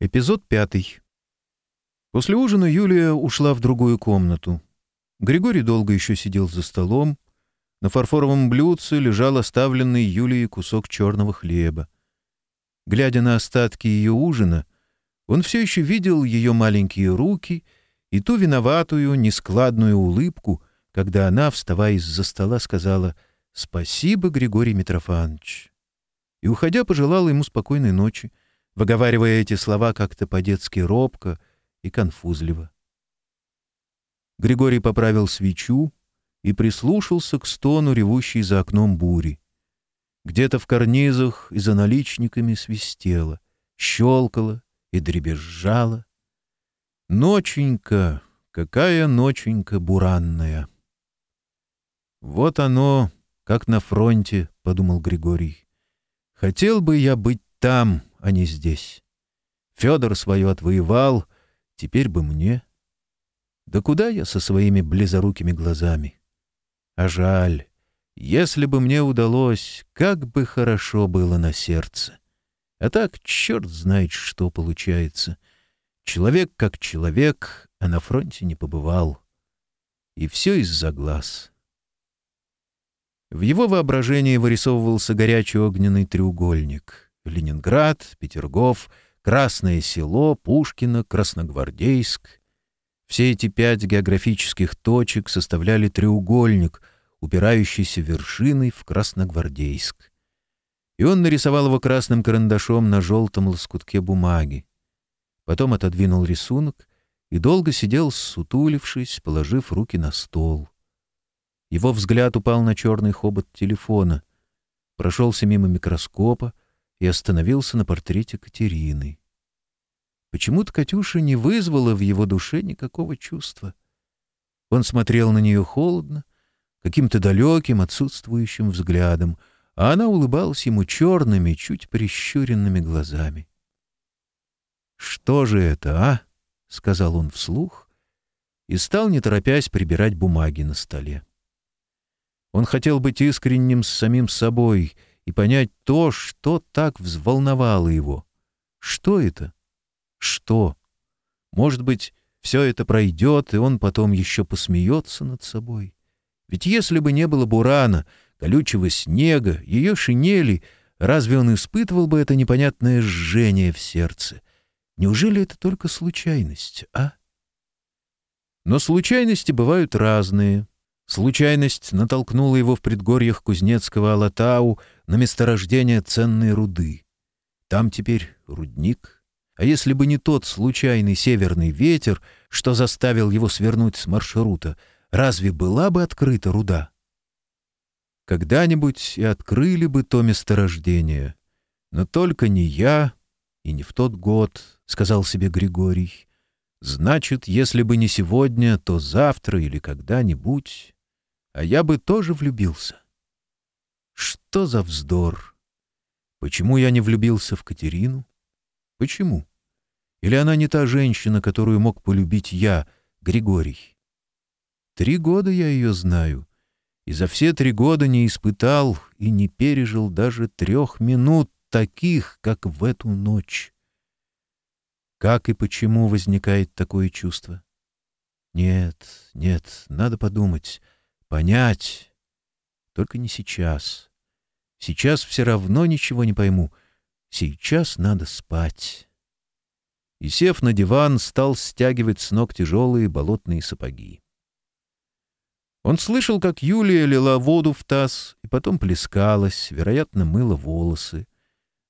Эпизод пятый. После ужина Юлия ушла в другую комнату. Григорий долго еще сидел за столом. На фарфоровом блюдце лежал оставленный Юлией кусок черного хлеба. Глядя на остатки ее ужина, он все еще видел ее маленькие руки и ту виноватую, нескладную улыбку, когда она, вставая из-за стола, сказала «Спасибо, Григорий Митрофанович». И, уходя, пожелала ему спокойной ночи, выговаривая эти слова как-то по-детски робко и конфузливо. Григорий поправил свечу и прислушался к стону ревущей за окном бури. Где-то в карнизах и за наличниками свистело, щелкало и дребезжало. Ноченька, какая ноченька буранная! Вот оно, как на фронте, — подумал Григорий. Хотел бы я быть там, — а не здесь. Федор свое отвоевал, теперь бы мне. Да куда я со своими близорукими глазами? А жаль, если бы мне удалось, как бы хорошо было на сердце. А так черт знает, что получается. Человек как человек, а на фронте не побывал. И все из-за глаз. В его воображении вырисовывался горячий огненный треугольник — Ленинград, Петергоф, Красное село, Пушкино, Красногвардейск. Все эти пять географических точек составляли треугольник, упирающийся вершиной в Красногвардейск. И он нарисовал его красным карандашом на желтом лоскутке бумаги. Потом отодвинул рисунок и долго сидел, сутулившись, положив руки на стол. Его взгляд упал на черный хобот телефона, прошелся мимо микроскопа, и остановился на портрете Катерины. Почему-то Катюша не вызвала в его душе никакого чувства. Он смотрел на нее холодно, каким-то далеким, отсутствующим взглядом, а она улыбалась ему черными, чуть прищуренными глазами. «Что же это, а?» — сказал он вслух и стал, не торопясь, прибирать бумаги на столе. Он хотел быть искренним с самим собой — и понять то, что так взволновало его. Что это? Что? Может быть, все это пройдет, и он потом еще посмеется над собой? Ведь если бы не было бурана, колючего снега, ее шинели, разве он испытывал бы это непонятное жжение в сердце? Неужели это только случайность, а? Но случайности бывают разные — Случайность натолкнула его в предгорьях Кузнецкого Алатау на месторождение ценной руды. Там теперь рудник. А если бы не тот случайный северный ветер, что заставил его свернуть с маршрута, разве была бы открыта руда? Когда-нибудь и открыли бы то месторождение. Но только не я и не в тот год, — сказал себе Григорий. Значит, если бы не сегодня, то завтра или когда-нибудь а я бы тоже влюбился. Что за вздор! Почему я не влюбился в Катерину? Почему? Или она не та женщина, которую мог полюбить я, Григорий? Три года я ее знаю, и за все три года не испытал и не пережил даже трех минут таких, как в эту ночь. Как и почему возникает такое чувство? Нет, нет, надо подумать — понять. Только не сейчас. Сейчас все равно ничего не пойму. Сейчас надо спать. И, сев на диван, стал стягивать с ног тяжелые болотные сапоги. Он слышал, как Юлия лила воду в таз и потом плескалась, вероятно, мыла волосы.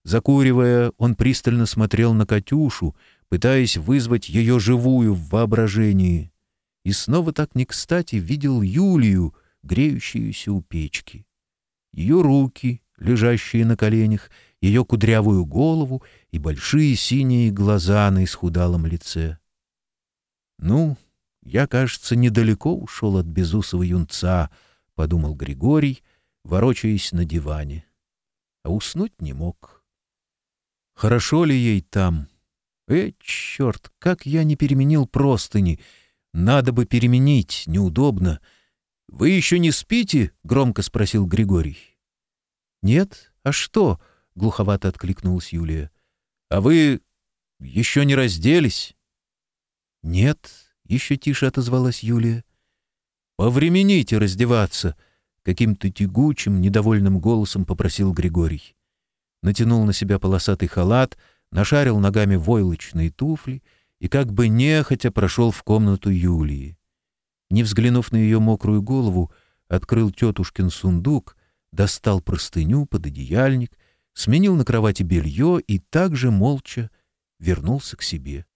Закуривая, он пристально смотрел на Катюшу, пытаясь вызвать ее живую в воображении и снова так не кстати видел Юлию, греющуюся у печки. Ее руки, лежащие на коленях, ее кудрявую голову и большие синие глаза на исхудалом лице. «Ну, я, кажется, недалеко ушел от безусого юнца», — подумал Григорий, ворочаясь на диване. А уснуть не мог. «Хорошо ли ей там? Э, черт, как я не переменил простыни!» Надо бы переменить, неудобно. Вы еще не спите? громко спросил Григорий. Нет, а что? глуховато откликнулась Юлия. А вы еще не разделись? Нет, еще тише отозвалась Юлия. Повремените раздеваться, каким-то тягучим, недовольным голосом попросил Григорий. Натянул на себя полосатый халат, нашарил ногами войлочные туфли — и как бы нехотя прошел в комнату Юлии. Не взглянув на ее мокрую голову, открыл тетушкин сундук, достал простыню под одеяльник, сменил на кровати белье и также молча вернулся к себе.